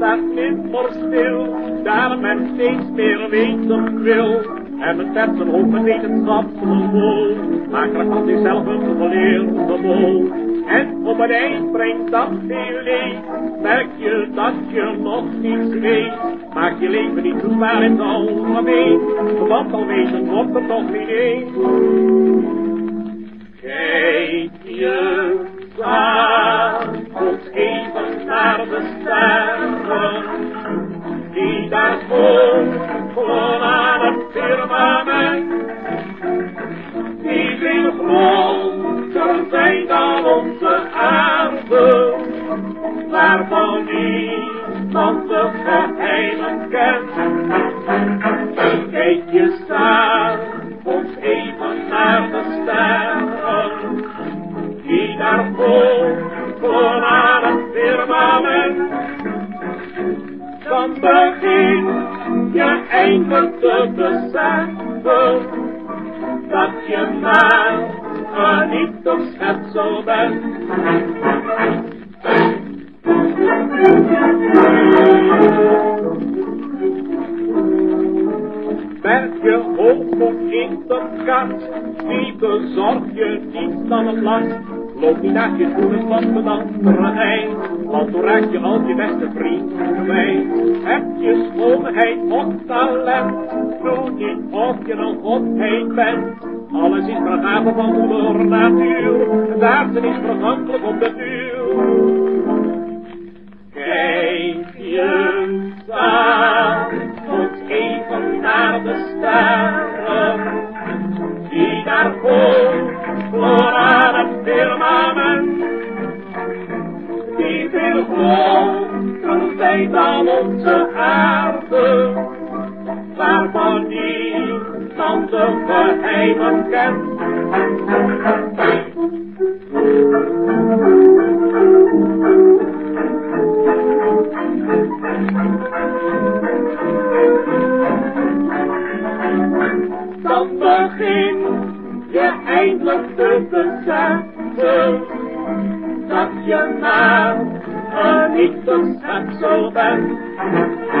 staat nimmer stil, daar men steeds meer weten wil. En met vet zijn hoofd met wetenschap vol, maakt er van zichzelf een geleerde bol. En op het eind brengt dat veel leed, merk je dat je nog niets weet. Maak je leven niet zo zwaar in het algemeen, want al weten wordt er toch niet één. Kijk je s'avonds even naar de sterren, daar gewoon aan het firmament. Die veel groter zijn dan onze aarde, waarvan niemand de geheimen kent. Kijk je s'avonds even naar de sterren, die daar Dan begin je eindelijk te beseffen dat je maar een niet schepsel bent. Berg je hoog op in de kat, die bezorg je niet dan het last. Loop niet naar je schoenen van de andere want toen raak je al je beste vriend kwijt. Heb je schoonheid of talent, doe niet of je een godheid bent. Alles is vergaven van moeder natuur, daar ze is vergankelijk op de duur. Kijk je s'avonds even naar de sterren, die daar voor aan het firmament, veel groter zijn dan onze aarde, waarvan niemand de geheimen kent. Dan begin je eindelijk te beseffen dat je maar een niet een schepsel bent.